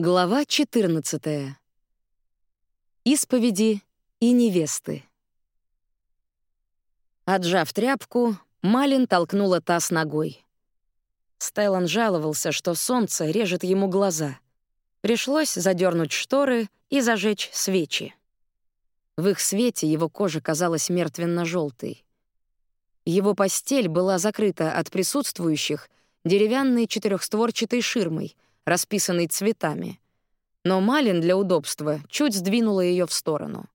Глава 14. Исповеди и невесты. Отжав тряпку, Малин толкнула таз ногой. Стеллан жаловался, что солнце режет ему глаза. Пришлось задернуть шторы и зажечь свечи. В их свете его кожа казалась мертвенно желтой Его постель была закрыта от присутствующих деревянной четырехстворчатой ширмой — расписанный цветами. Но Малин для удобства чуть сдвинула ее в сторону.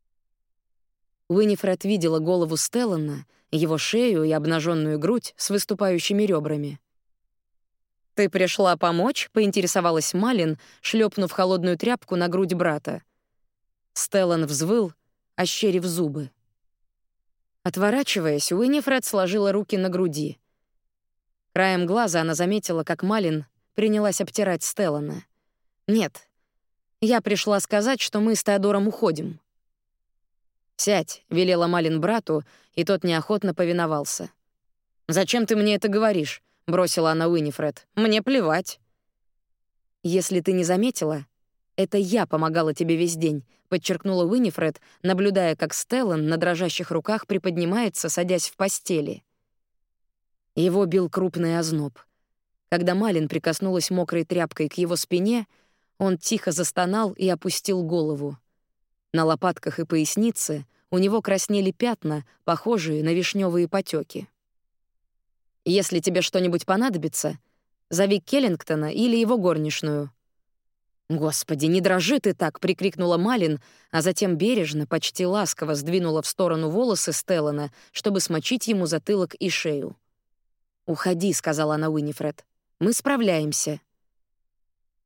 Уинифред видела голову Стеллана, его шею и обнаженную грудь с выступающими ребрами. «Ты пришла помочь?» — поинтересовалась Малин, шлепнув холодную тряпку на грудь брата. Стеллан взвыл, ощерив зубы. Отворачиваясь, Уинифред сложила руки на груди. Краем глаза она заметила, как Малин принялась обтирать Стеллана. «Нет, я пришла сказать, что мы с Теодором уходим». «Сядь», — велела Малин брату, и тот неохотно повиновался. «Зачем ты мне это говоришь?» — бросила она Уинифред. «Мне плевать». «Если ты не заметила, это я помогала тебе весь день», — подчеркнула Уинифред, наблюдая, как Стеллан на дрожащих руках приподнимается, садясь в постели. Его бил крупный озноб — когда Малин прикоснулась мокрой тряпкой к его спине, он тихо застонал и опустил голову. На лопатках и пояснице у него краснели пятна, похожие на вишневые потеки. «Если тебе что-нибудь понадобится, зови Келлингтона или его горничную». «Господи, не дрожи ты так!» — прикрикнула Малин, а затем бережно, почти ласково сдвинула в сторону волосы Стеллана, чтобы смочить ему затылок и шею. «Уходи», — сказала она Уинифред. Мы справляемся».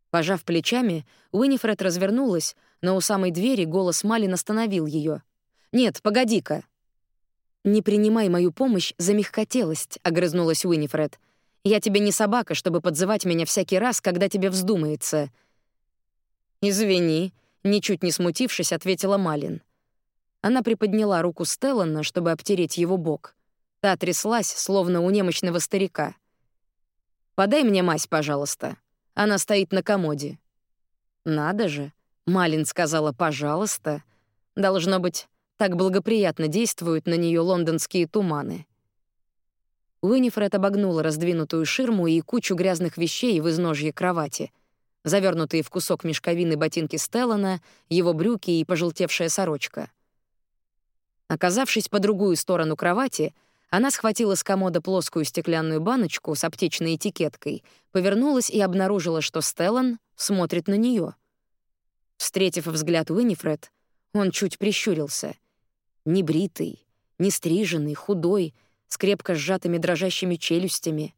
Пожав плечами, Уинифред развернулась, но у самой двери голос Малин остановил ее. «Нет, погоди-ка». «Не принимай мою помощь за мягкотелость», — огрызнулась Уинифред. «Я тебе не собака, чтобы подзывать меня всякий раз, когда тебе вздумается». «Извини», — ничуть не смутившись, ответила Малин. Она приподняла руку Стеллана, чтобы обтереть его бок. Та тряслась, словно у немощного старика — Подай мне мазь, пожалуйста. Она стоит на комоде». «Надо же», — Малин сказала «пожалуйста». Должно быть, так благоприятно действуют на нее лондонские туманы. Уинифред обогнула раздвинутую ширму и кучу грязных вещей в изножье кровати, завернутые в кусок мешковины ботинки Стеллана, его брюки и пожелтевшая сорочка. Оказавшись по другую сторону кровати, она схватила с комода плоскую стеклянную баночку с аптечной этикеткой, повернулась и обнаружила, что Стеллан смотрит на нее. Встретив взгляд Уинифред, он чуть прищурился. Небритый, нестриженный, худой, с крепко сжатыми дрожащими челюстями.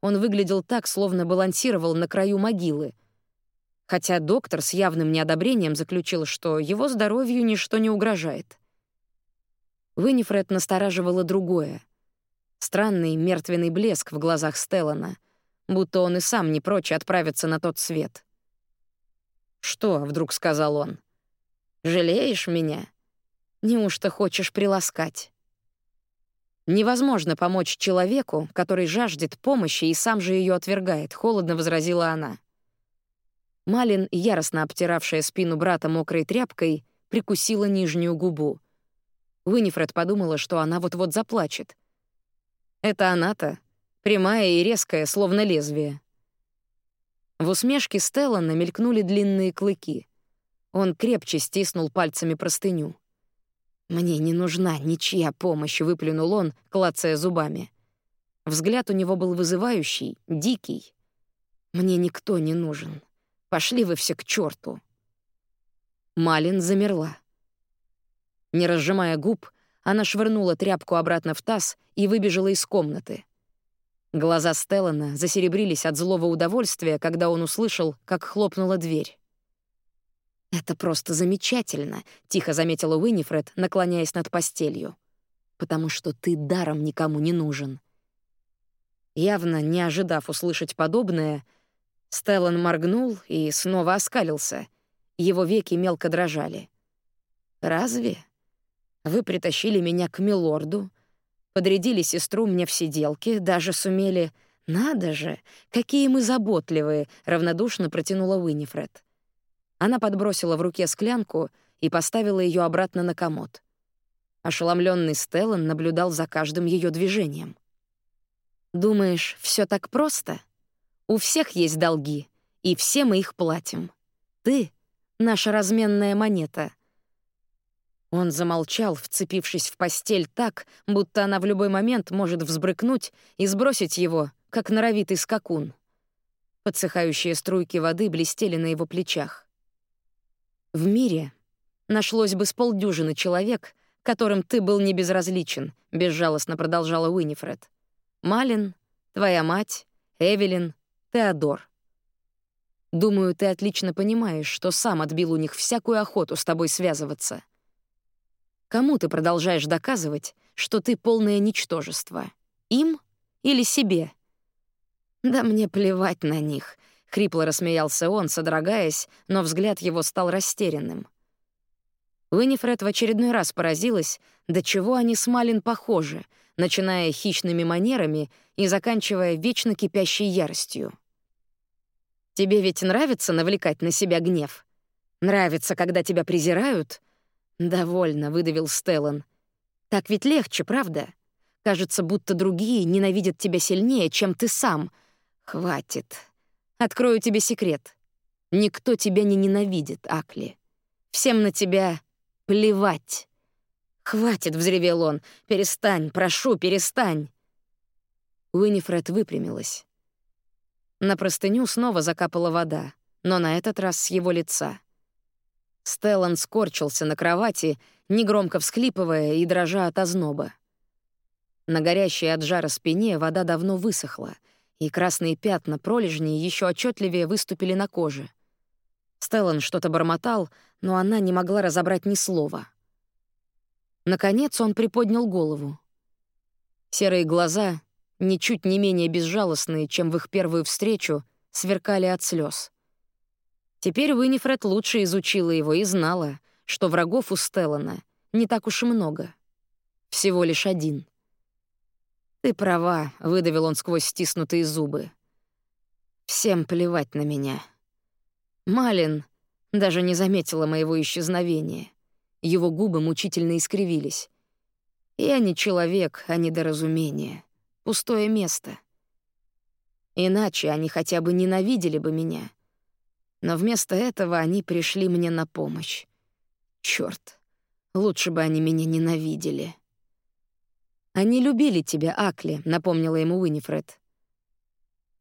Он выглядел так, словно балансировал на краю могилы. Хотя доктор с явным неодобрением заключил, что его здоровью ничто не угрожает. Уинифред настораживало другое — Странный мертвенный блеск в глазах Стеллана, будто он и сам не прочь отправиться на тот свет. «Что?» — вдруг сказал он. «Жалеешь меня? Неужто хочешь приласкать?» «Невозможно помочь человеку, который жаждет помощи и сам же ее отвергает», — холодно возразила она. Малин, яростно обтиравшая спину брата мокрой тряпкой, прикусила нижнюю губу. Уинифред подумала, что она вот-вот заплачет. Это она-то, прямая и резкая, словно лезвие. В усмешке Стеллана мелькнули длинные клыки. Он крепче стиснул пальцами простыню. «Мне не нужна ничья помощь», — выплюнул он, клацая зубами. Взгляд у него был вызывающий, дикий. «Мне никто не нужен. Пошли вы все к черту. Малин замерла. Не разжимая губ, она швырнула тряпку обратно в таз и выбежала из комнаты. Глаза Стеллана засеребрились от злого удовольствия, когда он услышал, как хлопнула дверь. «Это просто замечательно», — тихо заметила Уинифред, наклоняясь над постелью. «Потому что ты даром никому не нужен». Явно не ожидав услышать подобное, Стеллан моргнул и снова оскалился. Его веки мелко дрожали. «Разве?» Вы притащили меня к милорду, подрядили сестру мне в сиделке, даже сумели... Надо же, какие мы заботливые, равнодушно протянула Уинифред. Она подбросила в руке склянку и поставила ее обратно на комод. Ошеломленный Стеллан наблюдал за каждым ее движением. «Думаешь, все так просто? У всех есть долги, и все мы их платим. Ты — наша разменная монета». Он замолчал, вцепившись в постель так, будто она в любой момент может взбрыкнуть и сбросить его, как норовитый скакун. Подсыхающие струйки воды блестели на его плечах. В мире нашлось бы с полдюжины человек, которым ты был не безразличен, безжалостно продолжала Уинифред. Малин, твоя мать, Эвелин, Теодор. Думаю, ты отлично понимаешь, что сам отбил у них всякую охоту с тобой связываться. Кому ты продолжаешь доказывать, что ты полное ничтожество? Им или себе? Да мне плевать на них, хрипло рассмеялся он, содрогаясь, но взгляд его стал растерянным. Уинифред в очередной раз поразилась, до чего они с Малин похожи, начиная хищными манерами и заканчивая вечно кипящей яростью. «Тебе ведь нравится навлекать на себя гнев? Нравится, когда тебя презирают?» «Довольно», — выдавил Стеллан. «Так ведь легче, правда? Кажется, будто другие ненавидят тебя сильнее, чем ты сам. Хватит. Открою тебе секрет. Никто тебя не ненавидит, Акли. Всем на тебя плевать. «Хватит!» — взревел он. «Перестань, прошу, перестань!» Уинифред выпрямилась. На простыню снова закапала вода, но на этот раз с его лица. Стеллан скорчился на кровати, негромко всхлипывая и дрожа от озноба. На горящей от жара спине вода давно высохла, и красные пятна пролежней еще отчетливее выступили на коже. Стеллан что-то бормотал, но она не могла разобрать ни слова. Наконец он приподнял голову. Серые глаза, ничуть не менее безжалостные, чем в их первую встречу, сверкали от слез. Теперь Уинифред лучше изучила его и знала, что врагов у Стеллана не так уж и много. Всего лишь один. «Ты права», — выдавил он сквозь стиснутые зубы. «Всем плевать на меня». Малин даже не заметила моего исчезновения. Его губы мучительно искривились. Я не человек, а недоразумение. Пустое место. Иначе они хотя бы ненавидели бы меня. Но вместо этого они пришли мне на помощь. Чёрт, лучше бы они меня ненавидели. «Они любили тебя, Акли», — напомнила ему Уинифред.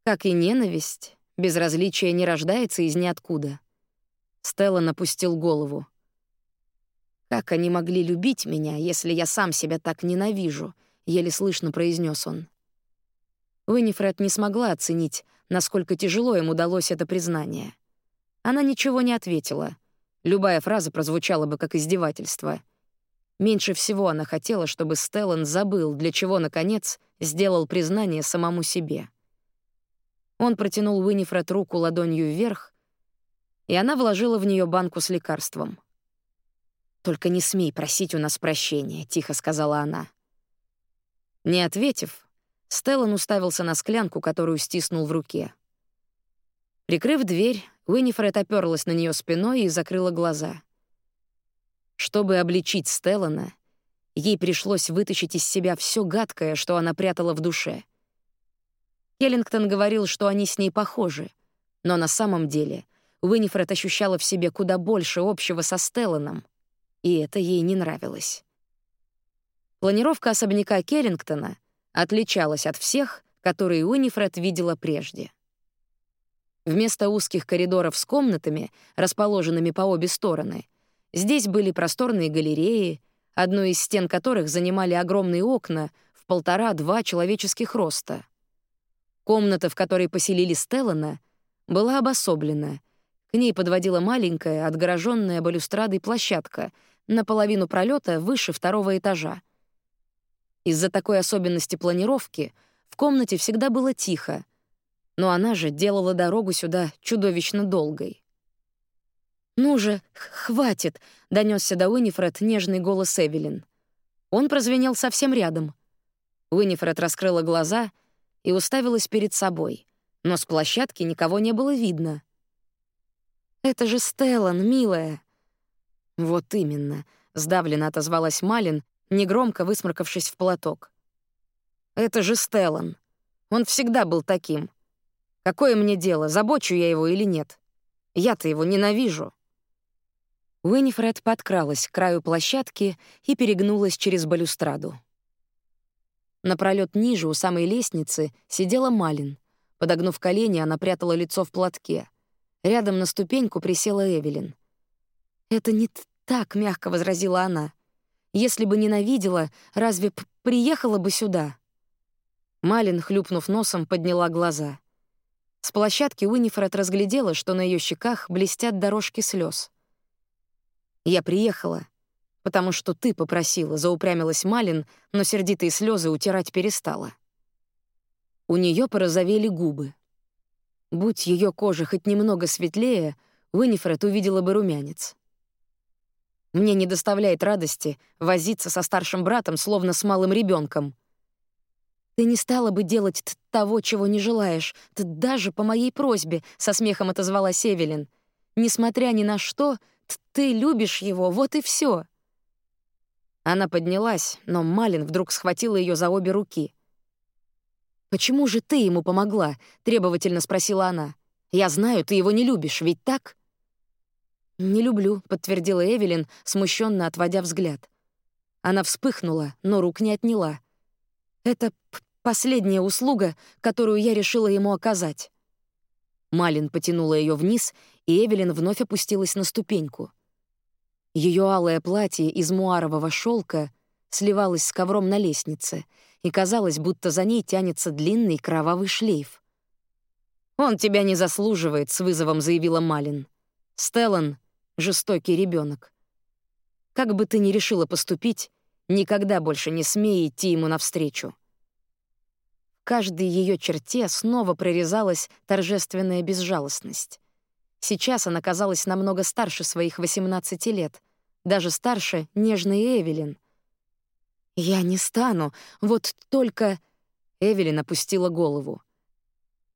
«Как и ненависть, безразличие не рождается из ниоткуда». Стелла напустил голову. «Как они могли любить меня, если я сам себя так ненавижу?» — еле слышно произнес он. Уинифред не смогла оценить, насколько тяжело им удалось это признание. Она ничего не ответила. Любая фраза прозвучала бы как издевательство. Меньше всего она хотела, чтобы Стеллан забыл, для чего, наконец, сделал признание самому себе. Он протянул Уинифред руку ладонью вверх, и она вложила в нее банку с лекарством — «Только не смей просить у нас прощения», — тихо сказала она. Не ответив, Стеллан уставился на склянку, которую стиснул в руке. Прикрыв дверь, Уинифред оперлась на нее спиной и закрыла глаза. Чтобы обличить Стеллана, ей пришлось вытащить из себя все гадкое, что она прятала в душе. Келлингтон говорил, что они с ней похожи, но на самом деле Уинифред ощущала в себе куда больше общего со Стелланом, и это ей не нравилось. Планировка особняка Керрингтона отличалась от всех, которые Уинифред видела прежде. Вместо узких коридоров с комнатами, расположенными по обе стороны, здесь были просторные галереи, одну из стен которых занимали огромные окна в полтора-два человеческих роста. Комната, в которой поселили Стеллана, была обособлена. К ней подводила маленькая, отгороженная балюстрадой площадка — наполовину пролета выше второго этажа. Из-за такой особенности планировки в комнате всегда было тихо, но она же делала дорогу сюда чудовищно долгой. «Ну же, хватит!» — донесся до Уинифред нежный голос Эвелин. Он прозвенел совсем рядом. Уинифред раскрыла глаза и уставилась перед собой, но с площадки никого не было видно. Это же Стеллан, милая!» «Вот именно», — сдавленно отозвалась Малин, негромко высморкавшись в платок. «Это же Стеллан. Он всегда был таким. Какое мне дело, забочу я его или нет? Я-то его ненавижу». Уинифред подкралась к краю площадки и перегнулась через балюстраду. Напролёт ниже, у самой лестницы, сидела Малин. Подогнув колени, она прятала лицо в платке. Рядом на ступеньку присела Эвелин. «Это не так», — мягко возразила она. «Если бы ненавидела, разве приехала бы сюда?» Малин, хлюпнув носом, подняла глаза. С площадки Уинифред разглядела, что на ее щеках блестят дорожки слез. «Я приехала, потому что ты попросила», — заупрямилась Малин, но сердитые слезы утирать перестала. У нее порозовели губы. Будь ее кожа хоть немного светлее, Уинифред увидела бы румянец. Мне не доставляет радости возиться со старшим братом, словно с малым ребенком. Ты не стала бы делать того, чего не желаешь, ты даже по моей просьбе, со смехом отозвалась Эвелин. Несмотря ни на что, ты любишь его, вот и все. Она поднялась, но Малин вдруг схватила ее за обе руки. «Почему же ты ему помогла?» — требовательно спросила она. «Я знаю, ты его не любишь, ведь так?» «Не люблю», — подтвердила Эвелин, смущенно отводя взгляд. Она вспыхнула, но рук не отняла. «Это последняя услуга, которую я решила ему оказать». Малин потянула ее вниз, и Эвелин вновь опустилась на ступеньку. Ее алое платье из муарового шелка сливалось с ковром на лестнице, и казалось, будто за ней тянется длинный кровавый шлейф. «Он тебя не заслуживает», — с вызовом заявила Малин. «Стеллан — жестокий ребенок. Как бы ты ни решила поступить, никогда больше не смей идти ему навстречу». Каждой ее черте снова прорезалась торжественная безжалостность. Сейчас она казалась намного старше своих 18 лет, даже старше нежной Эвелин. «Я не стану, вот только...» Эвелин опустила голову.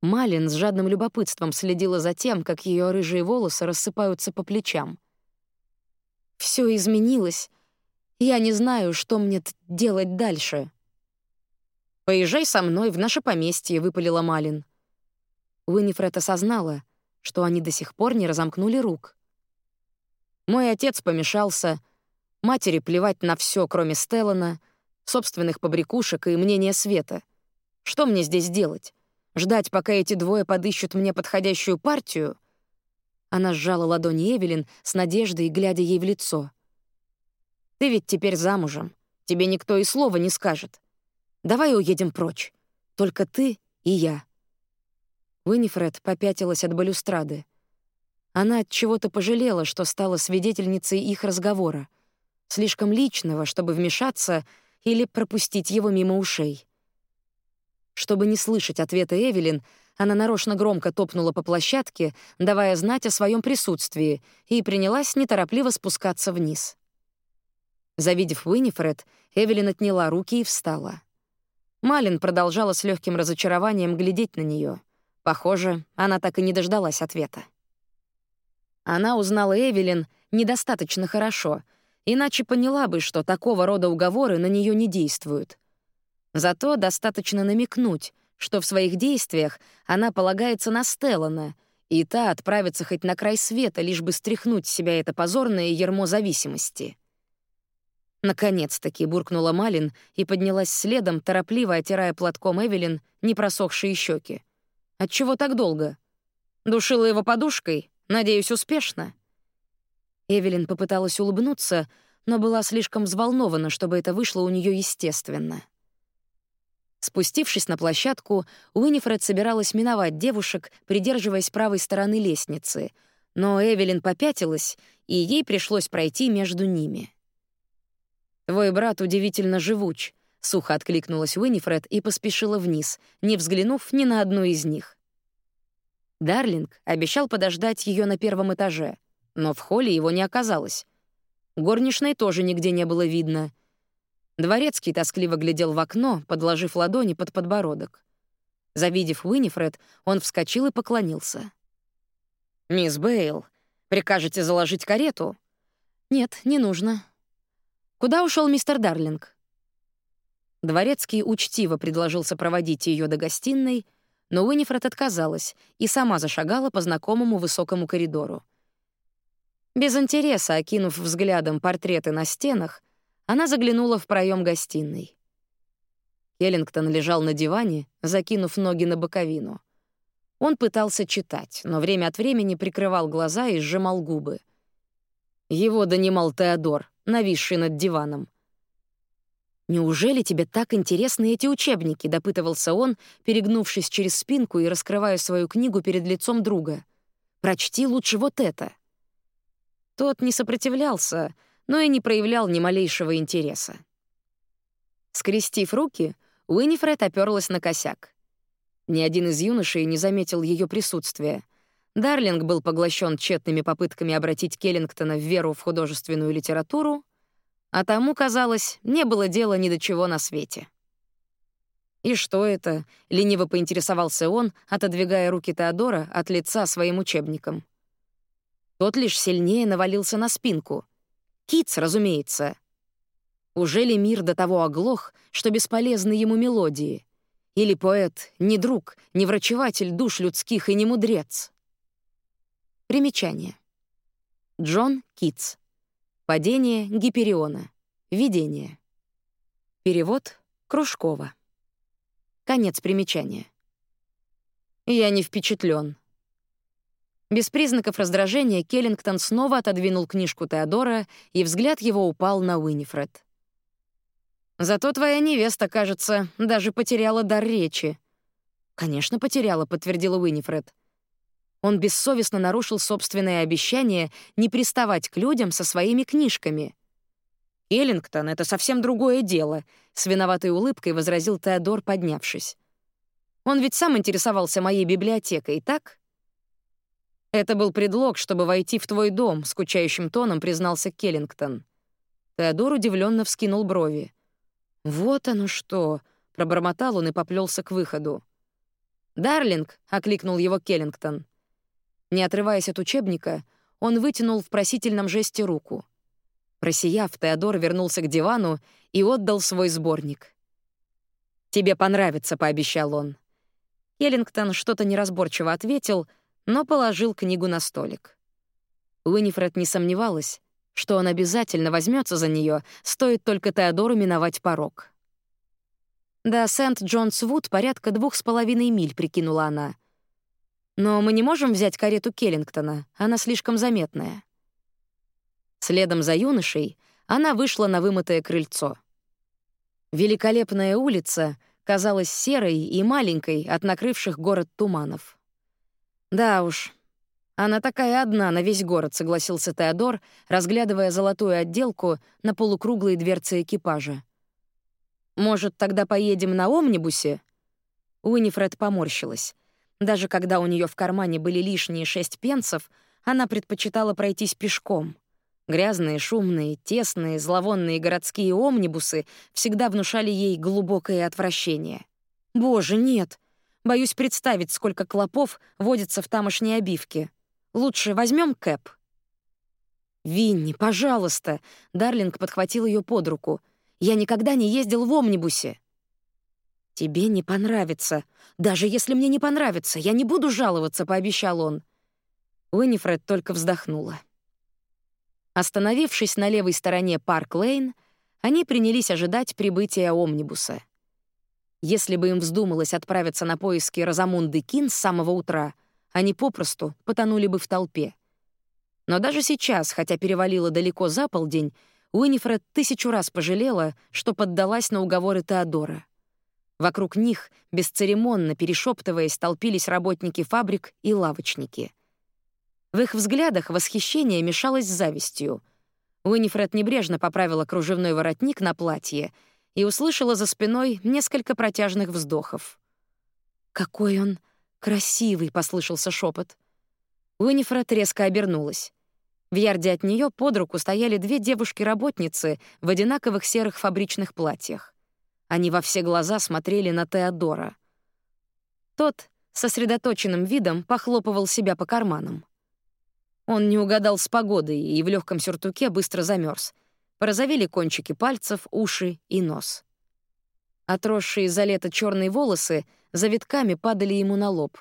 Малин с жадным любопытством следила за тем, как ее рыжие волосы рассыпаются по плечам. Все изменилось. Я не знаю, что мне делать дальше». «Поезжай со мной в наше поместье», — выпалила Малин. Уинифред осознала — что они до сих пор не разомкнули рук. Мой отец помешался, матери плевать на все, кроме Стеллана, собственных побрякушек и мнения Света. Что мне здесь делать? Ждать, пока эти двое подыщут мне подходящую партию? Она сжала ладони Эвелин с надеждой, глядя ей в лицо. «Ты ведь теперь замужем. Тебе никто и слова не скажет. Давай уедем прочь. Только ты и я». Уинифред попятилась от балюстрады. Она от чего-то пожалела, что стала свидетельницей их разговора, слишком личного, чтобы вмешаться или пропустить его мимо ушей. Чтобы не слышать ответа Эвелин, она нарочно громко топнула по площадке, давая знать о своем присутствии, и принялась неторопливо спускаться вниз. Завидев Уинифред, Эвелин отняла руки и встала. Малин продолжала с легким разочарованием глядеть на нее. Похоже, она так и не дождалась ответа. Она узнала Эвелин недостаточно хорошо, иначе поняла бы, что такого рода уговоры на нее не действуют. Зато достаточно намекнуть, что в своих действиях она полагается на Стеллана, и та отправится хоть на край света, лишь бы стряхнуть с себя это позорное ермо зависимости. Наконец-таки буркнула Малин и поднялась следом, торопливо оттирая платком Эвелин непросохшие щеки. Отчего так долго? Душила его подушкой? Надеюсь, успешно?» Эвелин попыталась улыбнуться, но была слишком взволнована, чтобы это вышло у нее естественно. Спустившись на площадку, Уинифред собиралась миновать девушек, придерживаясь правой стороны лестницы, но Эвелин попятилась, и ей пришлось пройти между ними. «Твой брат удивительно живуч», Сухо откликнулась Уинифред и поспешила вниз, не взглянув ни на одну из них. Дарлинг обещал подождать ее на первом этаже, но в холле его не оказалось. Горничной тоже нигде не было видно. Дворецкий тоскливо глядел в окно, подложив ладони под подбородок. Завидев Уинифред, он вскочил и поклонился. «Мисс Бейл, Прикажете заложить карету? Нет, не нужно. Куда ушел мистер Дарлинг? Дворецкий учтиво предложил сопроводить ее до гостиной, но Уинифред отказалась и сама зашагала по знакомому высокому коридору. Без интереса, окинув взглядом портреты на стенах, она заглянула в проем гостиной. Келлингтон лежал на диване, закинув ноги на боковину. Он пытался читать, но время от времени прикрывал глаза и сжимал губы. Его донимал Теодор, нависший над диваном. «Неужели тебе так интересны эти учебники?» — допытывался он, перегнувшись через спинку и раскрывая свою книгу перед лицом друга. «Прочти лучше вот это». Тот не сопротивлялся, но и не проявлял ни малейшего интереса. Скрестив руки, Уинифред оперлась на косяк. Ни один из юношей не заметил ее присутствия. Дарлинг был поглощен тщетными попытками обратить Келлингтона в веру в художественную литературу, а тому, казалось, не было дела ни до чего на свете. «И что это?» — лениво поинтересовался он, отодвигая руки Теодора от лица своим учебником. Тот лишь сильнее навалился на спинку. Китс, разумеется. Уже ли мир до того оглох, что бесполезны ему мелодии? Или поэт не друг, не врачеватель душ людских и не мудрец? Примечание. Джон Китс. Падение Гипериона. Видение. Перевод Кружкова. Конец примечания. Я не впечатлен. Без признаков раздражения Келлингтон снова отодвинул книжку Теодора, и взгляд его упал на Уинифред. «Зато твоя невеста, кажется, даже потеряла дар речи». «Конечно, потеряла», — подтвердила Уинифред. Он бессовестно нарушил собственное обещание не приставать к людям со своими книжками. «Эллингтон — это совсем другое дело», — с виноватой улыбкой возразил Теодор, поднявшись. «Он ведь сам интересовался моей библиотекой, так?» «Это был предлог, чтобы войти в твой дом», — скучающим тоном признался Келлингтон. Теодор удивленно вскинул брови. «Вот оно что!» — пробормотал он и поплелся к выходу. «Дарлинг!» — окликнул его Келлингтон. Не отрываясь от учебника, он вытянул в просительном жесте руку. Просияв, Теодор вернулся к дивану и отдал свой сборник. «Тебе понравится», — пообещал он. Келлингтон что-то неразборчиво ответил, но положил книгу на столик. Уинифред не сомневалась, что он обязательно возьмется за нее, стоит только Теодору миновать порог. До Сент-Джонс-Вуд порядка двух с половиной миль, прикинула она — но мы не можем взять карету Келлингтона, она слишком заметная. Следом за юношей она вышла на вымытое крыльцо. Великолепная улица казалась серой и маленькой от накрывших город туманов. Да уж, она такая одна на весь город, согласился Теодор, разглядывая золотую отделку на полукруглые дверцы экипажа. Может, тогда поедем на омнибусе? Уинифред поморщилась. Даже когда у нее в кармане были лишние шесть пенсов, она предпочитала пройтись пешком. Грязные, шумные, тесные, зловонные городские омнибусы всегда внушали ей глубокое отвращение. «Боже, нет! Боюсь представить, сколько клопов водится в тамошней обивке. Лучше возьмем кэп». «Винни, пожалуйста!» — Дарлинг подхватил ее под руку. «Я никогда не ездил в омнибусе». «Тебе не понравится. Даже если мне не понравится, я не буду жаловаться», — пообещал он. Уинифред только вздохнула. Остановившись на левой стороне Парк-Лейн, они принялись ожидать прибытия омнибуса. Если бы им вздумалось отправиться на поиски Розамунды Кин с самого утра, они попросту потонули бы в толпе. Но даже сейчас, хотя перевалило далеко за полдень, Уинифред тысячу раз пожалела, что поддалась на уговоры Теодора — Вокруг них, бесцеремонно перешептываясь, толпились работники фабрик и лавочники. В их взглядах восхищение мешалось с завистью. Уинифред небрежно поправила кружевной воротник на платье и услышала за спиной несколько протяжных вздохов. «Какой он красивый!» — послышался шепот. Уинифред резко обернулась. В ярде от нее под руку стояли две девушки-работницы в одинаковых серых фабричных платьях. Они во все глаза смотрели на Теодора. Тот сосредоточенным видом похлопывал себя по карманам. Он не угадал с погодой и в легком сюртуке быстро замерз. Порозовели кончики пальцев, уши и нос. Отросшие за лето черные волосы завитками падали ему на лоб.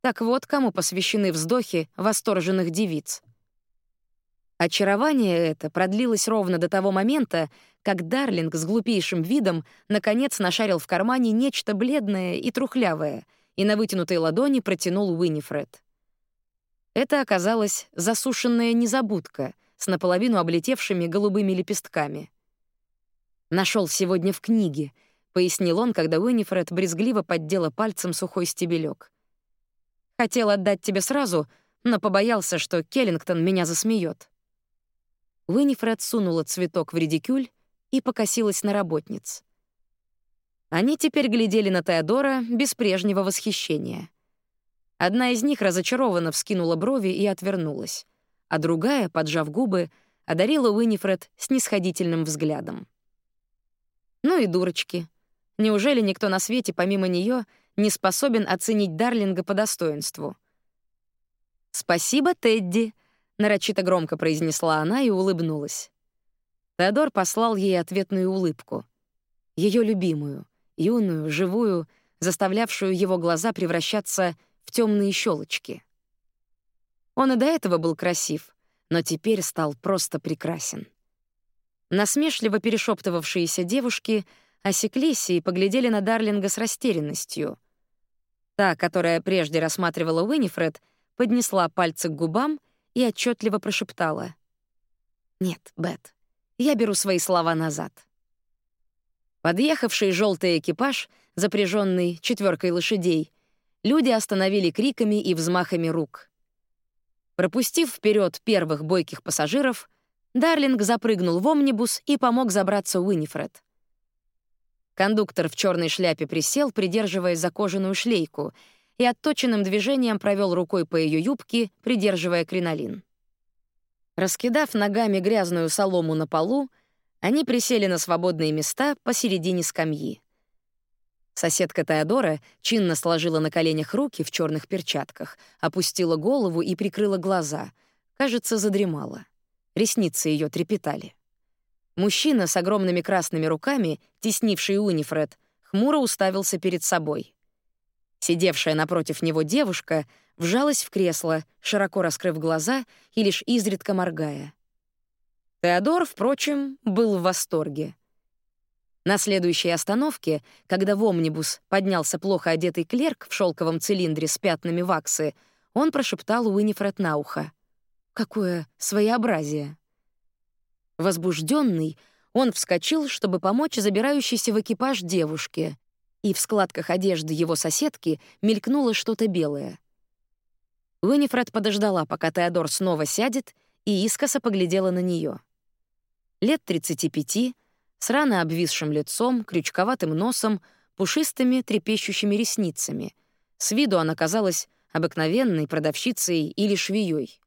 Так вот кому посвящены вздохи восторженных девиц. Очарование это продлилось ровно до того момента, как Дарлинг с глупейшим видом наконец нашарил в кармане нечто бледное и трухлявое и на вытянутой ладони протянул Уинифред. Это оказалась засушенная незабудка с наполовину облетевшими голубыми лепестками. Нашел сегодня в книге», — пояснил он, когда Уинифред брезгливо поддела пальцем сухой стебелек. «Хотел отдать тебе сразу, но побоялся, что Келлингтон меня засмеет. Уинифред сунула цветок в редикюль и покосилась на работниц. Они теперь глядели на Теодора без прежнего восхищения. Одна из них разочарованно вскинула брови и отвернулась, а другая, поджав губы, одарила Уинифред снисходительным взглядом. Ну и дурочки. Неужели никто на свете помимо нее не способен оценить Дарлинга по достоинству? «Спасибо, Тедди», — нарочито громко произнесла она и улыбнулась. Теодор послал ей ответную улыбку. ее любимую, юную, живую, заставлявшую его глаза превращаться в темные щелочки. Он и до этого был красив, но теперь стал просто прекрасен. Насмешливо перешептывавшиеся девушки осеклись и поглядели на Дарлинга с растерянностью. Та, которая прежде рассматривала Уинифред, поднесла пальцы к губам и отчетливо прошептала. «Нет, Бет, я беру свои слова назад». Подъехавший желтый экипаж, запряженный четверкой лошадей, люди остановили криками и взмахами рук. Пропустив вперед первых бойких пассажиров, Дарлинг запрыгнул в омнибус и помог забраться Уинифред. Кондуктор в черной шляпе присел, придерживая за кожаную шлейку — и отточенным движением провел рукой по ее юбке, придерживая кринолин. Раскидав ногами грязную солому на полу, они присели на свободные места посередине скамьи. Соседка Теодора чинно сложила на коленях руки в черных перчатках, опустила голову и прикрыла глаза. Кажется, задремала. Ресницы ее трепетали. Мужчина с огромными красными руками, теснивший Унифред, хмуро уставился перед собой. Сидевшая напротив него девушка вжалась в кресло, широко раскрыв глаза и лишь изредка моргая. Теодор, впрочем, был в восторге. На следующей остановке, когда в омнибус поднялся плохо одетый клерк в шелковом цилиндре с пятнами ваксы, он прошептал Уинифред на ухо. «Какое своеобразие!» Возбужденный, он вскочил, чтобы помочь забирающейся в экипаж девушке, и в складках одежды его соседки мелькнуло что-то белое. Уинифред подождала, пока Теодор снова сядет, и искоса поглядела на нее. Лет 35, с рано обвисшим лицом, крючковатым носом, пушистыми трепещущими ресницами. С виду она казалась обыкновенной продавщицей или швеей.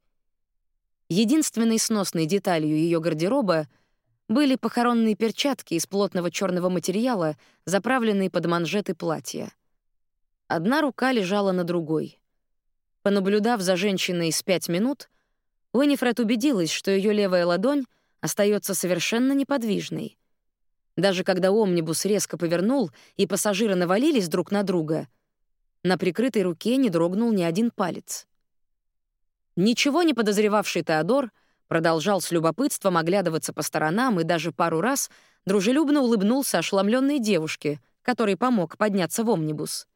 Единственной сносной деталью ее гардероба — были похоронные перчатки из плотного черного материала, заправленные под манжеты платья. Одна рука лежала на другой. Понаблюдав за женщиной с пять минут, Уинифред убедилась, что ее левая ладонь остается совершенно неподвижной. Даже когда омнибус резко повернул и пассажиры навалились друг на друга, на прикрытой руке не дрогнул ни один палец. Ничего не подозревавший Теодор — Продолжал с любопытством оглядываться по сторонам и даже пару раз дружелюбно улыбнулся ошеломленной девушке, который помог подняться в омнибус.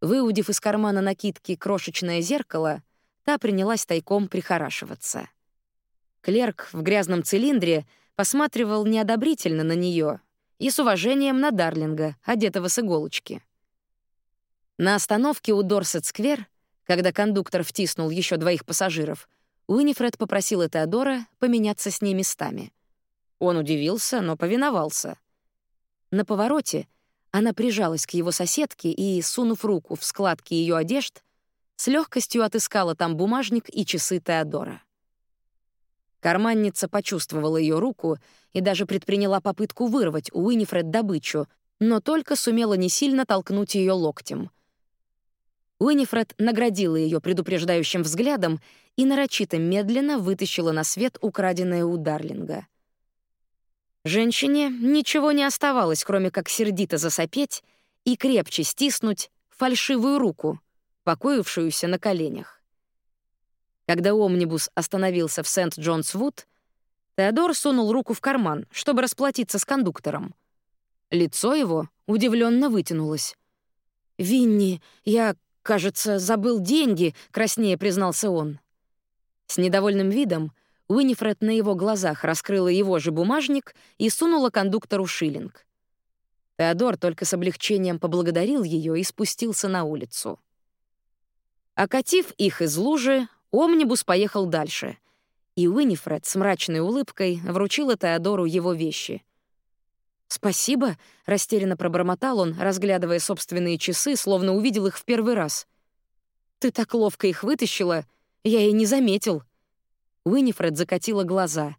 Выудив из кармана накидки крошечное зеркало, та принялась тайком прихорашиваться. Клерк в грязном цилиндре посматривал неодобрительно на нее и с уважением на Дарлинга, одетого с иголочки. На остановке у Дорсет-сквер, когда кондуктор втиснул еще двоих пассажиров, Уинифред попросила Теодора поменяться с ней местами. Он удивился, но повиновался. На повороте она прижалась к его соседке и, сунув руку в складки ее одежд, с легкостью отыскала там бумажник и часы Теодора. Карманница почувствовала ее руку и даже предприняла попытку вырвать у Уинифред добычу, но только сумела не сильно толкнуть ее локтем. Уинифред наградила ее предупреждающим взглядом и нарочито медленно вытащила на свет украденное у Дарлинга. Женщине ничего не оставалось, кроме как сердито засопеть и крепче стиснуть фальшивую руку, покоившуюся на коленях. Когда омнибус остановился в Сент-Джонс-Вуд, Теодор сунул руку в карман, чтобы расплатиться с кондуктором. Лицо его удивленно вытянулось. «Винни, я, кажется, забыл деньги», — краснее признался он. С недовольным видом Уинифред на его глазах раскрыла его же бумажник и сунула кондуктору шиллинг. Теодор только с облегчением поблагодарил ее и спустился на улицу. Окатив их из лужи, омнибус поехал дальше, и Уинифред с мрачной улыбкой вручила Теодору его вещи. «Спасибо», — растерянно пробормотал он, разглядывая собственные часы, словно увидел их в первый раз. «Ты так ловко их вытащила, я и не заметил». Уинифред закатила глаза.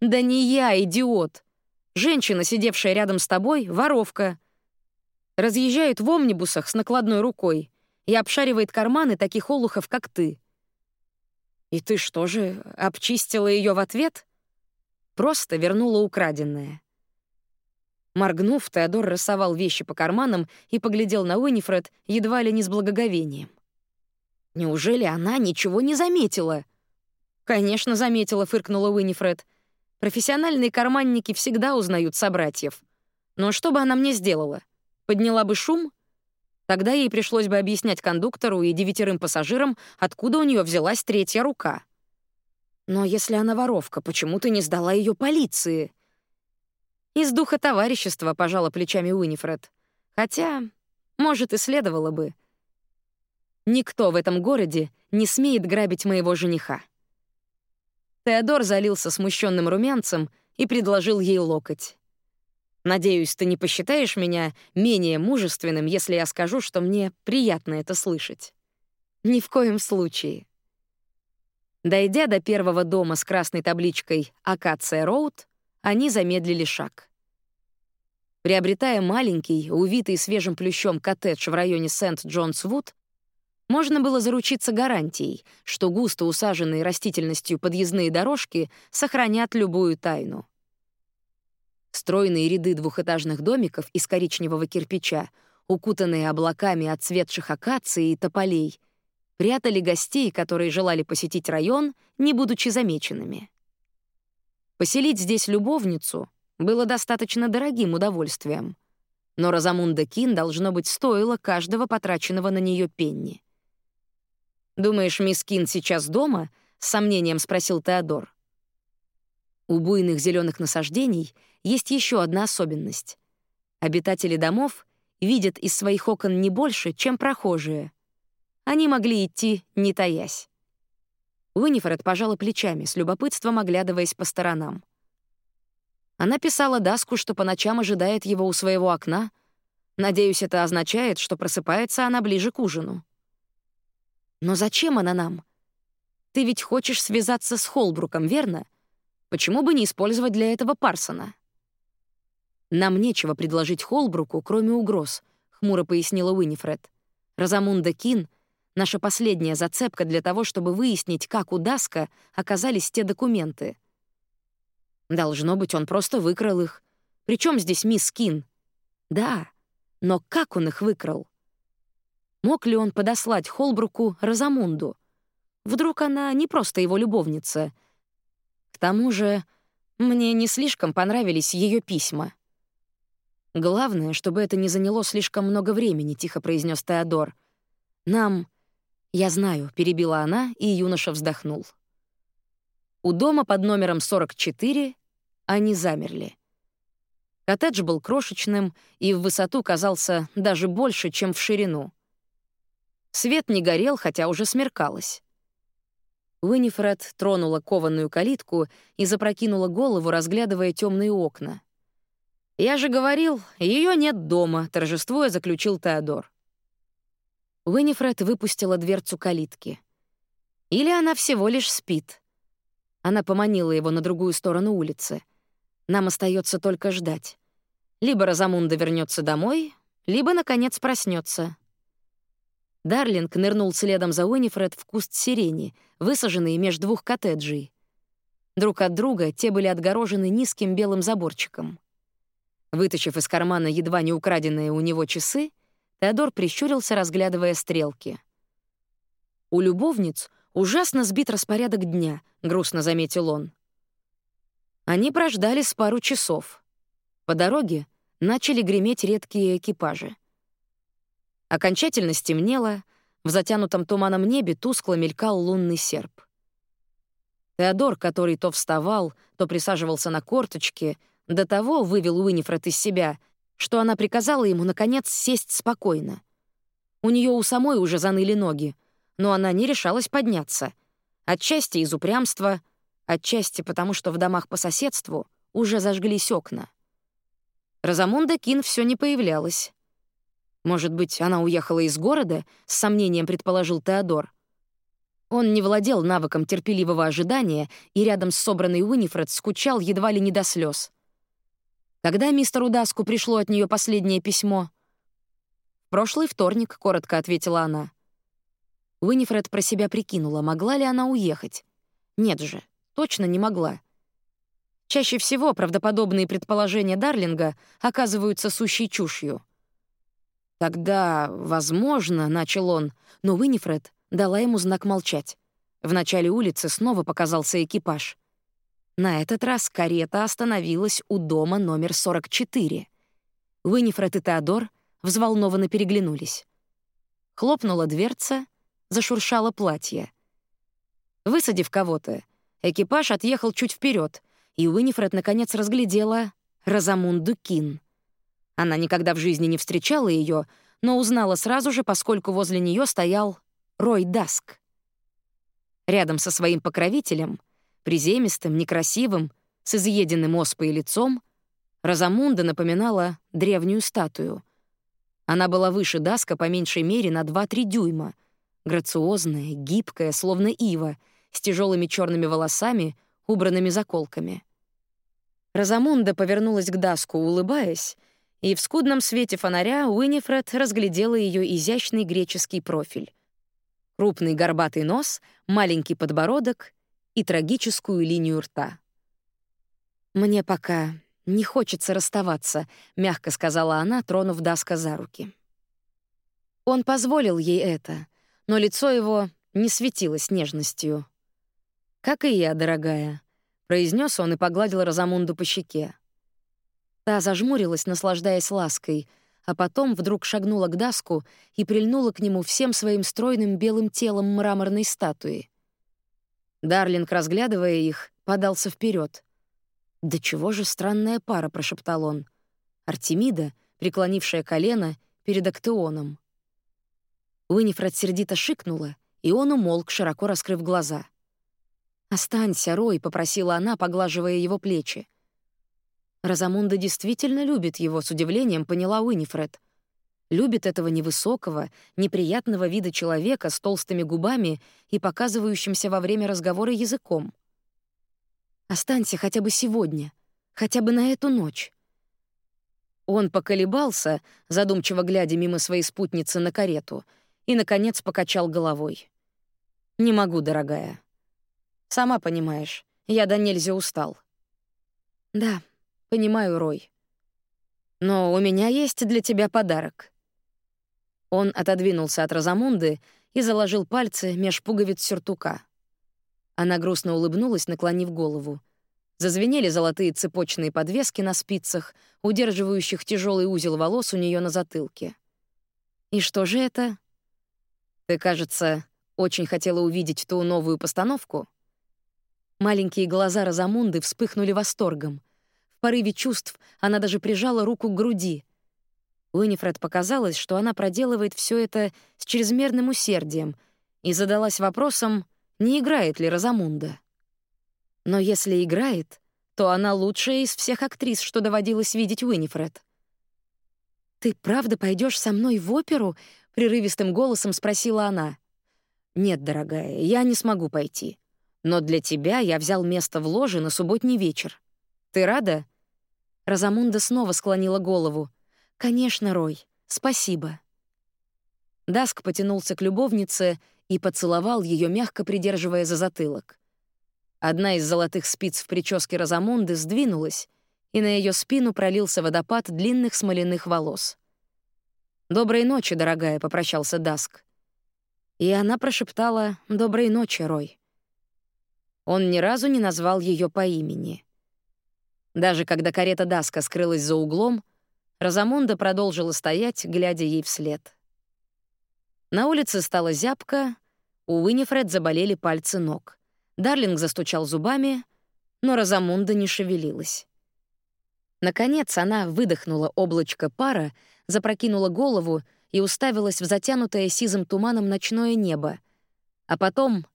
«Да не я, идиот! Женщина, сидевшая рядом с тобой, — воровка. Разъезжает в омнибусах с накладной рукой и обшаривает карманы таких олухов, как ты. И ты что же, обчистила ее в ответ? Просто вернула украденное. Моргнув, Теодор рассовал вещи по карманам и поглядел на Уинифред едва ли не с благоговением. Неужели она ничего не заметила? «Конечно, заметила», — фыркнула Уинифред. «Профессиональные карманники всегда узнают собратьев. Но что бы она мне сделала? Подняла бы шум? Тогда ей пришлось бы объяснять кондуктору и девятерым пассажирам, откуда у нее взялась третья рука. Но если она воровка, почему ты не сдала ее полиции?» «Из духа товарищества», — пожала плечами Уинифред. «Хотя, может, и следовало бы. Никто в этом городе не смеет грабить моего жениха». Теодор залился смущенным румянцем и предложил ей локоть. «Надеюсь, ты не посчитаешь меня менее мужественным, если я скажу, что мне приятно это слышать». «Ни в коем случае». Дойдя до первого дома с красной табличкой «Акация Роуд», они замедлили шаг. Приобретая маленький, увитый свежим плющом коттедж в районе Сент-Джонс-Вуд, можно было заручиться гарантией, что густо усаженные растительностью подъездные дорожки сохранят любую тайну. Стройные ряды двухэтажных домиков из коричневого кирпича, укутанные облаками отцветших акаций и тополей, прятали гостей, которые желали посетить район, не будучи замеченными. Поселить здесь любовницу было достаточно дорогим удовольствием, но Розамунда Кин, должно быть, стоила каждого потраченного на нее пенни. «Думаешь, мисс Кин сейчас дома?» — с сомнением спросил Теодор. У буйных зеленых насаждений есть еще одна особенность. Обитатели домов видят из своих окон не больше, чем прохожие. Они могли идти, не таясь. Уинифред пожала плечами, с любопытством оглядываясь по сторонам. Она писала Даску, что по ночам ожидает его у своего окна. Надеюсь, это означает, что просыпается она ближе к ужину. Но зачем она нам? Ты ведь хочешь связаться с Холбруком, верно? Почему бы не использовать для этого Парсона? Нам нечего предложить Холбруку, кроме угроз, хмуро пояснила Уинифред. Розамунда Кин — наша последняя зацепка для того, чтобы выяснить, как у Даска оказались те документы. Должно быть, он просто выкрал их. Причем здесь мисс Кин? Да, но как он их выкрал? Мог ли он подослать Холбруку Розамунду? Вдруг она не просто его любовница? К тому же, мне не слишком понравились ее письма. «Главное, чтобы это не заняло слишком много времени», — тихо произнес Теодор. «Нам...» «Я знаю», — перебила она, и юноша вздохнул. У дома под номером 44 они замерли. Коттедж был крошечным и в высоту казался даже больше, чем в ширину. Свет не горел, хотя уже смеркалось. Уинифред тронула кованую калитку и запрокинула голову, разглядывая темные окна. «Я же говорил, ее нет дома», — торжествуя заключил Теодор. Уинифред выпустила дверцу калитки. «Или она всего лишь спит». Она поманила его на другую сторону улицы. «Нам остается только ждать. Либо Розамунда вернется домой, либо, наконец, проснется. Дарлинг нырнул следом за Уинифред в куст сирени, высаженный между двух коттеджей. Друг от друга те были отгорожены низким белым заборчиком. Вытащив из кармана едва не украденные у него часы, Теодор прищурился, разглядывая стрелки. «У любовниц ужасно сбит распорядок дня», — грустно заметил он. Они прождали с пару часов. По дороге начали греметь редкие экипажи. Окончательно стемнело, в затянутом туманом небе тускло мелькал лунный серп. Теодор, который то вставал, то присаживался на корточки, до того вывел Уинифред из себя, что она приказала ему, наконец, сесть спокойно. У нее у самой уже заныли ноги, но она не решалась подняться. Отчасти из упрямства, отчасти потому, что в домах по соседству уже зажглись окна. Розамунда Кин все не появлялась. Может быть, она уехала из города, с сомнением предположил Теодор. Он не владел навыком терпеливого ожидания и рядом с собранной Уинифред скучал едва ли не до слез. Когда мистеру Даску пришло от нее последнее письмо? «Прошлый вторник», — коротко ответила она. Уинифред про себя прикинула, могла ли она уехать. Нет же, точно не могла. Чаще всего правдоподобные предположения Дарлинга оказываются сущей чушью. «Тогда, возможно», — начал он, но Уинифред дала ему знак молчать. В начале улицы снова показался экипаж. На этот раз карета остановилась у дома номер 44. Уинифред и Теодор взволнованно переглянулись. Хлопнула дверца, зашуршало платье. Высадив кого-то, экипаж отъехал чуть вперед, и Уинифред наконец разглядела Розамунду Кин. Она никогда в жизни не встречала ее, но узнала сразу же, поскольку возле нее стоял Рой Даск. Рядом со своим покровителем, приземистым, некрасивым, с изъеденным оспой лицом, Розамунда напоминала древнюю статую. Она была выше Даска по меньшей мере на 2-3 дюйма, грациозная, гибкая, словно ива, с тяжелыми черными волосами, убранными заколками. Розамунда повернулась к Даску, улыбаясь, и в скудном свете фонаря Уинифред разглядела ее изящный греческий профиль крупный горбатый нос, маленький подбородок и трагическую линию рта. «Мне пока не хочется расставаться», — мягко сказала она, тронув Даска за руки. Он позволил ей это, но лицо его не светилось нежностью. «Как и я, дорогая», — произнес он и погладил Розамунду по щеке. Та зажмурилась, наслаждаясь лаской — а потом вдруг шагнула к Даску и прильнула к нему всем своим стройным белым телом мраморной статуи. Дарлинг, разглядывая их, подался вперед. «Да чего же странная пара», — прошептал он. Артемида, преклонившая колено перед Актеоном. Уинифред сердито шикнула, и он умолк, широко раскрыв глаза. «Останься, Рой», — попросила она, поглаживая его плечи. Розамунда действительно любит его, с удивлением поняла Уинифред. Любит этого невысокого, неприятного вида человека с толстыми губами и показывающимся во время разговора языком. «Останься хотя бы сегодня, хотя бы на эту ночь». Он поколебался, задумчиво глядя мимо своей спутницы на карету, и, наконец, покачал головой. «Не могу, дорогая. Сама понимаешь, я до нельзя устал». «Да», Понимаю, Рой. Но у меня есть для тебя подарок. Он отодвинулся от Розамунды и заложил пальцы меж пуговиц сюртука. Она грустно улыбнулась, наклонив голову. Зазвенели золотые цепочные подвески на спицах, удерживающих тяжелый узел волос у нее на затылке. «И что же это?» «Ты, кажется, очень хотела увидеть ту новую постановку?» Маленькие глаза Розамунды вспыхнули восторгом. В порыве чувств она даже прижала руку к груди. Уинифред показалось, что она проделывает все это с чрезмерным усердием и задалась вопросом, не играет ли Розамунда. Но если играет, то она лучшая из всех актрис, что доводилось видеть Уинифред. «Ты правда пойдешь со мной в оперу?» — прерывистым голосом спросила она. «Нет, дорогая, я не смогу пойти. Но для тебя я взял место в ложе на субботний вечер. Ты рада?» Розамунда снова склонила голову. «Конечно, Рой. Спасибо». Даск потянулся к любовнице и поцеловал ее, мягко придерживая за затылок. Одна из золотых спиц в прическе Розамунды сдвинулась, и на ее спину пролился водопад длинных смоляных волос. «Доброй ночи, дорогая», — попрощался Даск. И она прошептала «Доброй ночи, Рой». Он ни разу не назвал ее по имени. Даже когда карета Даска скрылась за углом, Розамунда продолжила стоять, глядя ей вслед. На улице стало зябко, у Уинифред заболели пальцы ног. Дарлинг застучал зубами, но Розамунда не шевелилась. Наконец она выдохнула облачко пара, запрокинула голову и уставилась в затянутое сизым туманом ночное небо, а потом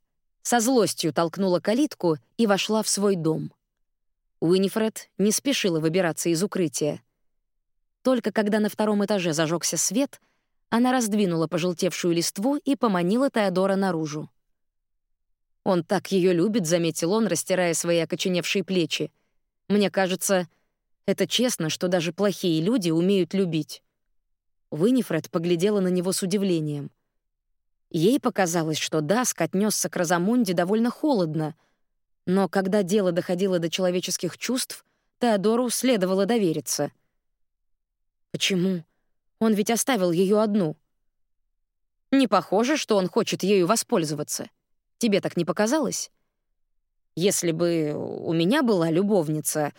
со злостью толкнула калитку и вошла в свой дом. Уинифред не спешила выбираться из укрытия. Только когда на втором этаже зажегся свет — она раздвинула пожелтевшую листву и поманила Теодора наружу. «Он так ее любит», — заметил он, растирая свои окоченевшие плечи. «Мне кажется, это честно, что даже плохие люди умеют любить». Винифред поглядела на него с удивлением. Ей показалось, что Даск отнесся к Розамунде довольно холодно, но когда дело доходило до человеческих чувств, Теодору следовало довериться. «Почему?» Он ведь оставил ее одну. Не похоже, что он хочет ею воспользоваться. Тебе так не показалось? Если бы у меня была любовница,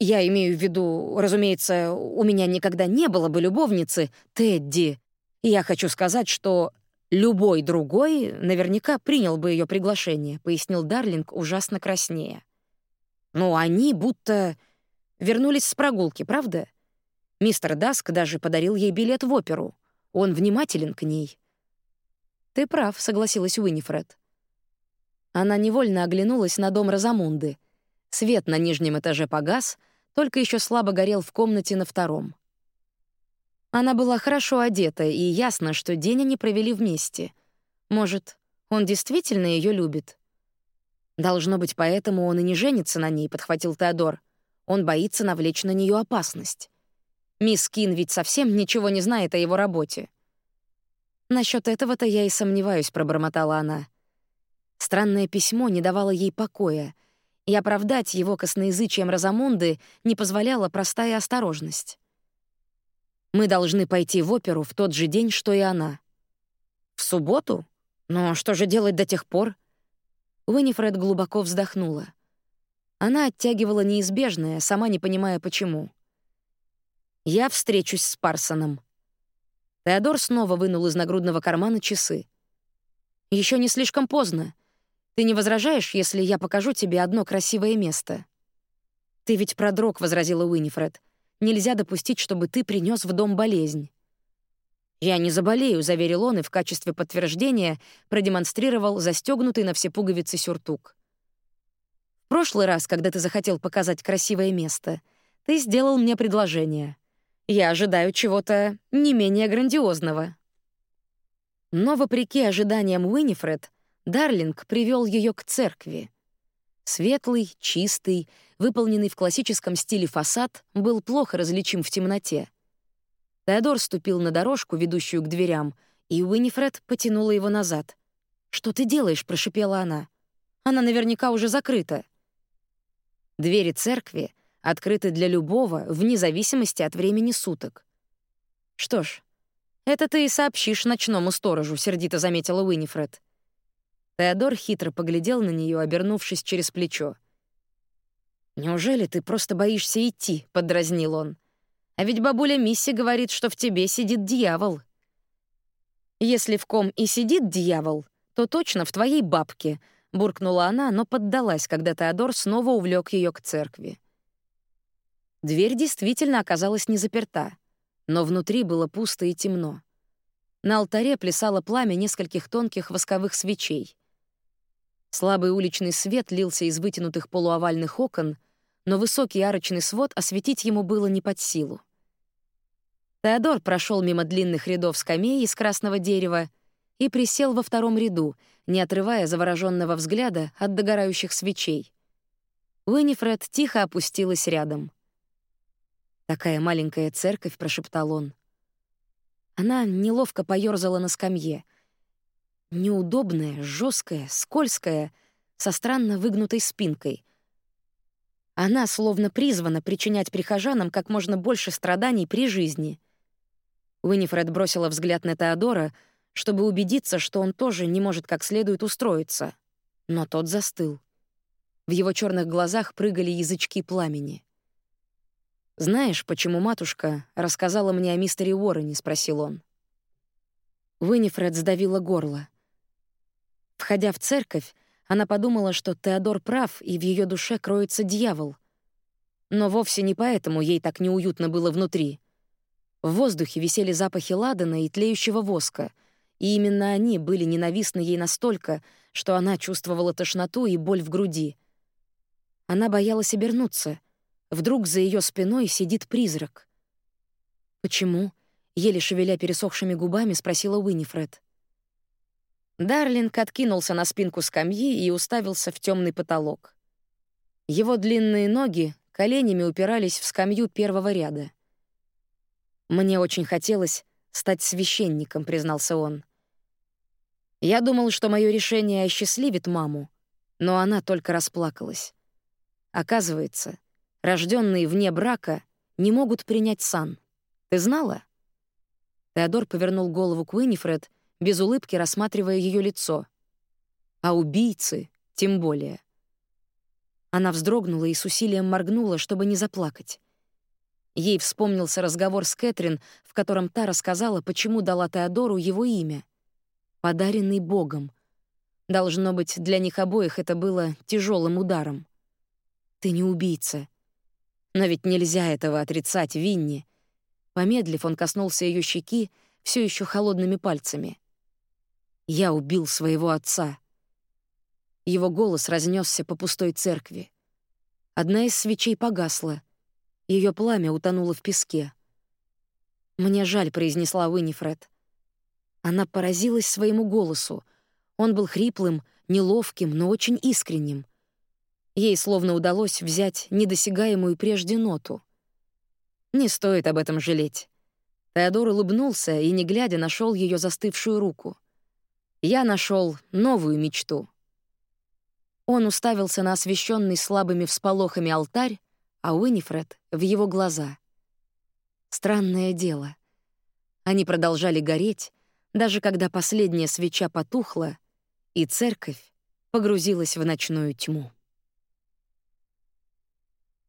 я имею в виду, разумеется, у меня никогда не было бы любовницы, Тедди. Я хочу сказать, что любой другой наверняка принял бы ее приглашение, пояснил Дарлинг ужасно краснея. Но они будто вернулись с прогулки, правда? Мистер Даск даже подарил ей билет в оперу. Он внимателен к ней. «Ты прав», — согласилась Уинифред. Она невольно оглянулась на дом Розамунды. Свет на нижнем этаже погас, только еще слабо горел в комнате на втором. Она была хорошо одета, и ясно, что день они провели вместе. Может, он действительно ее любит? Должно быть, поэтому он и не женится на ней, подхватил Теодор. Он боится навлечь на нее опасность. Мисс Кин ведь совсем ничего не знает о его работе. Насчет этого-то я и сомневаюсь, пробормотала она. Странное письмо не давало ей покоя, и оправдать его косноязычием Розамунды не позволяла простая осторожность. Мы должны пойти в оперу в тот же день, что и она. В субботу? Но что же делать до тех пор? Уинифред глубоко вздохнула. Она оттягивала неизбежное, сама не понимая почему. Я встречусь с Парсоном. Теодор снова вынул из нагрудного кармана часы. Еще не слишком поздно. Ты не возражаешь, если я покажу тебе одно красивое место? Ты ведь продрог, возразила Уинифред. Нельзя допустить, чтобы ты принес в дом болезнь. Я не заболею, заверил он и в качестве подтверждения продемонстрировал застегнутый на все пуговицы сюртук. В прошлый раз, когда ты захотел показать красивое место, ты сделал мне предложение. Я ожидаю чего-то не менее грандиозного. Но, вопреки ожиданиям Уинифред, Дарлинг привел ее к церкви. Светлый, чистый, выполненный в классическом стиле фасад был плохо различим в темноте. Теодор ступил на дорожку, ведущую к дверям, и Уинифред потянула его назад. «Что ты делаешь?» — прошипела она. «Она наверняка уже закрыта». Двери церкви открыты для любого, вне зависимости от времени суток. Что ж, это ты и сообщишь ночному сторожу, сердито заметила Уинифред. Теодор хитро поглядел на нее, обернувшись через плечо. «Неужели ты просто боишься идти?» — подразнил он. «А ведь бабуля Мисси говорит, что в тебе сидит дьявол». «Если в ком и сидит дьявол, то точно в твоей бабке», — буркнула она, но поддалась, когда Теодор снова увлек ее к церкви. Дверь действительно оказалась не заперта, но внутри было пусто и темно. На алтаре плясало пламя нескольких тонких восковых свечей. Слабый уличный свет лился из вытянутых полуовальных окон, но высокий арочный свод осветить ему было не под силу. Теодор прошел мимо длинных рядов скамей из красного дерева и присел во втором ряду, не отрывая завороженного взгляда от догорающих свечей. Уинифред тихо опустилась рядом — «Такая маленькая церковь», — прошептал он. Она неловко поёрзала на скамье. Неудобная, жесткая, скользкая, со странно выгнутой спинкой. Она словно призвана причинять прихожанам как можно больше страданий при жизни. Уинифред бросила взгляд на Теодора, чтобы убедиться, что он тоже не может как следует устроиться. Но тот застыл. В его черных глазах прыгали язычки пламени. «Знаешь, почему матушка рассказала мне о мистере Уоррене?» — спросил он. Уинифред сдавила горло. Входя в церковь, она подумала, что Теодор прав, и в ее душе кроется дьявол. Но вовсе не поэтому ей так неуютно было внутри. В воздухе висели запахи ладана и тлеющего воска, и именно они были ненавистны ей настолько, что она чувствовала тошноту и боль в груди. Она боялась обернуться — Вдруг за ее спиной сидит призрак. «Почему?» — еле шевеля пересохшими губами спросила Уинифред. Дарлинг откинулся на спинку скамьи и уставился в темный потолок. Его длинные ноги коленями упирались в скамью первого ряда. «Мне очень хотелось стать священником», — признался он. Я думал, что мое решение осчастливит маму, но она только расплакалась. Оказывается, рожденные вне брака, не могут принять сан. Ты знала?» Теодор повернул голову к Уинифред, без улыбки рассматривая ее лицо. «А убийцы тем более». Она вздрогнула и с усилием моргнула, чтобы не заплакать. Ей вспомнился разговор с Кэтрин, в котором та рассказала, почему дала Теодору его имя. Подаренный Богом. Должно быть, для них обоих это было тяжелым ударом. «Ты не убийца», но ведь нельзя этого отрицать, Винни. Помедлив, он коснулся ее щеки все еще холодными пальцами. Я убил своего отца. Его голос разнесся по пустой церкви. Одна из свечей погасла. Ее пламя утонуло в песке. «Мне жаль», — произнесла Уинифред. Она поразилась своему голосу. Он был хриплым, неловким, но очень искренним — Ей словно удалось взять недосягаемую прежде ноту. Не стоит об этом жалеть. Теодор улыбнулся и, не глядя, нашел ее застывшую руку. Я нашел новую мечту. Он уставился на освещенный слабыми всполохами алтарь, а Уинифред — в его глаза. Странное дело. Они продолжали гореть, даже когда последняя свеча потухла, и церковь погрузилась в ночную тьму.